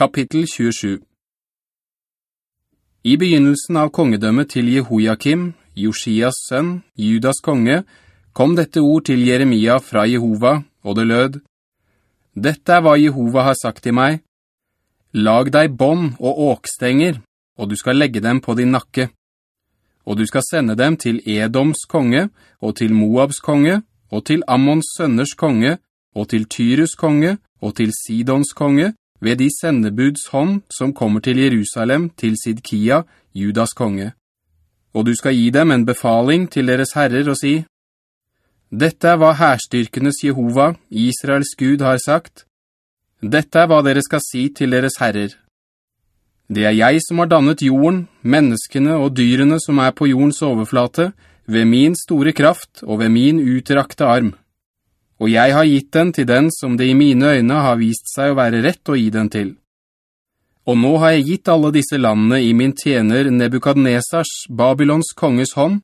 Kapittel 27 I begynnelsen av kongedømmet til Jehoiakim, Josias sønn, Judas konge, kom dette ord til Jeremia fra Jehova, og det lød, «Dette er hva Jehova har sagt til meg. Lag deg bånd og åkstenger, og du skal legge dem på din nakke. Og du skal sende dem til Edoms konge, og til Moabs konge, og til Ammons sønners konge, og til Tyrus konge, og til Sidons konge, ved de sendebuds hånd som kommer til Jerusalem til Sidkia, Judas konge. Og du skal gi dem en befaling til deres herrer og si, «Dette er hva herstyrkenes Jehova, Israels Gud, har sagt. Dette er hva dere skal si til deres herrer. Det er jeg som har dannet jorden, menneskene og dyrene som er på jordens overflate, ved min store kraft og ved min utrakte arm.» Og jeg har gitt den til den som det i mine øyne har vist seg å være rett å gi den til. Og nå har jeg gitt alle disse landene i min tjener Nebukadnesars, Babylons konges hånd,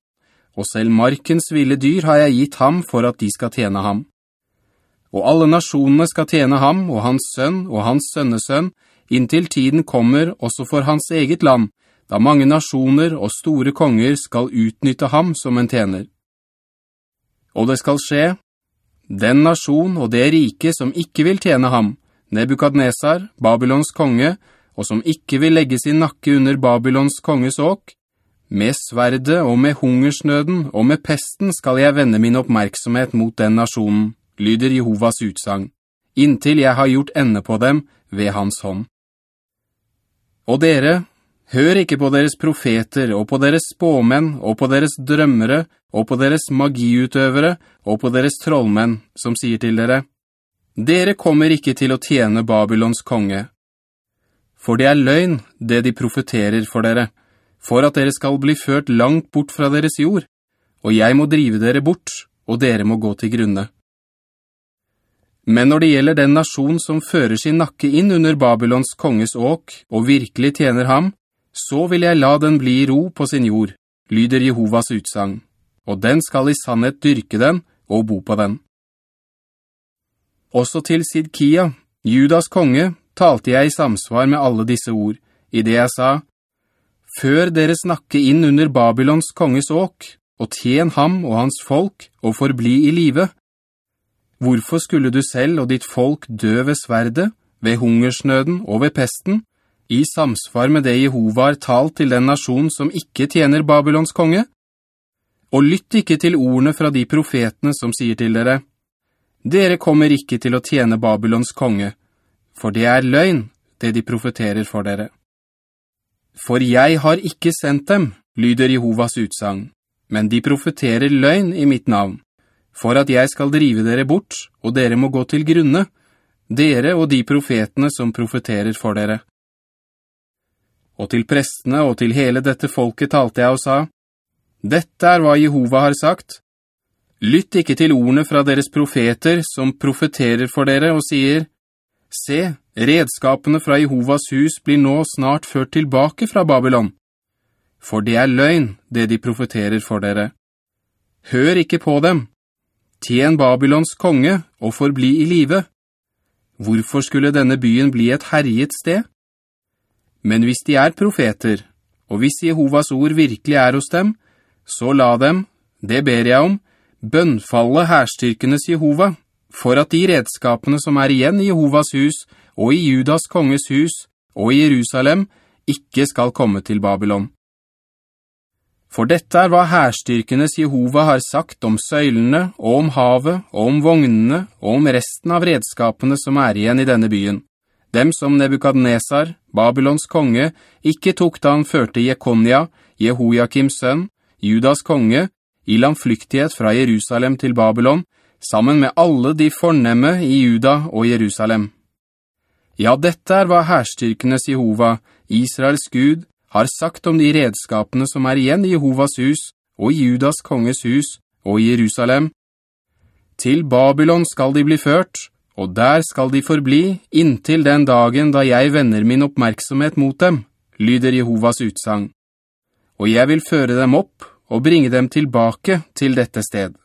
og selv markens ville dyr har jeg gitt ham for at de skal tjene ham. Og alle nasjonene skal tjene ham og hans sønn og hans sønnesønn, inntil tiden kommer også for hans eget land, da mange nasjoner og store konger skal utnytte ham som en tjener. Og det skal skje, den nasjon og det rike som ikke vil tjene ham, Nebukadnesar, Babylons konge, og som ikke vil legge sin nakke under Babylons konges åk, med sverde og med hungersnøden og med pesten skal jeg vende min oppmerksomhet mot den nasjonen, lyder Jehovas utsang, inntil jeg har gjort ende på dem ved hans hånd. Og dere, Hør ikke på deres profeter, og på deres spåmenn, og på deres drømmere, og på deres magiutøvere, og på deres trollmenn, som sier til dere, «Dere kommer ikke til å tjene Babylons konge. For det er løgn, det de profeterer for dere, for at dere skal bli ført langt bort fra deres jord, og jeg må drive dere bort, og dere må gå til grunne.» Men når det gjelder den nasjon som fører sin nakke inn under Babylons konges åk, og virkelig tjener ham, så vil jeg la den bli i ro på sin jord, lyder Jehovas utsang, og den skal i sannhet dyrke den og bo på den. Også til Sidkia, Judas konge, talte jeg i samsvar med alle disse ord, i det jeg sa, «Før dere snakke inn under Babylons konges åk, og tjen ham og hans folk, og forbli i live. Hvorfor skulle du selv og ditt folk dø ved sverde, ved hungersnøden og ved pesten, i samsvar med det Jehova har talt til den nasjon som ikke tjener Babylons konge? Og lytt ikke til ordene fra de profetene som sier til dere, «Dere kommer ikke til å tjene Babylons konge, for det er løgn, det de profeterer for dere.» «For jeg har ikke sendt dem», lyder Jehovas utsang, «men de profeterer løgn i mitt navn, for at jeg skal drive dere bort, og dere må gå til grunne, dere og de profetene som profeterer for dere.» Og til prestene og til hele dette folket talte jeg og sa, «Dette er hva Jehova har sagt. Lytt ikke til ordene fra deres profeter som profeterer for dere og sier, «Se, redskapene fra Jehovas hus blir nå snart ført tilbake fra Babylon. For det er løgn, det de profeterer for dere. Hør ikke på dem. Tjen Babylons konge og forbli i live. Hvorfor skulle denne byen bli et herjet sted?» Men hvis de er profeter, og hvis Jehovas ord virkelig er hos dem, så la dem, det ber jeg om, bønnfalle herstyrkenes Jehova, for at de redskapene som er igjen i Jehovas hus, og i Judas konges hus, og i Jerusalem, ikke skal komme til Babylon. For dette er hva herstyrkenes Jehova har sagt om søylene, og om havet, og om vognene, og om resten av redskapene som er igjen i denne byen dem som Nebukadnesar, Babylons konge, ikke tok da han førte Jekonia, Jehoiakims sønn, Judas konge, i landflyktighet fra Jerusalem til Babylon, sammen med alle de fornemme i Juda og Jerusalem. Ja, dette er hva herstyrkenes Jehova, Israels Gud, har sagt om de redskapene som er igjen i Jehovas hus, og i Judas konges hus, og i Jerusalem. Til Babylon skal de bli ført, og der skal de forbli inntil den dagen da jeg vender min oppmerksomhet mot dem, lyder Jehovas utsang. Og jeg vil føre dem opp og bringe dem tilbake til dette sted.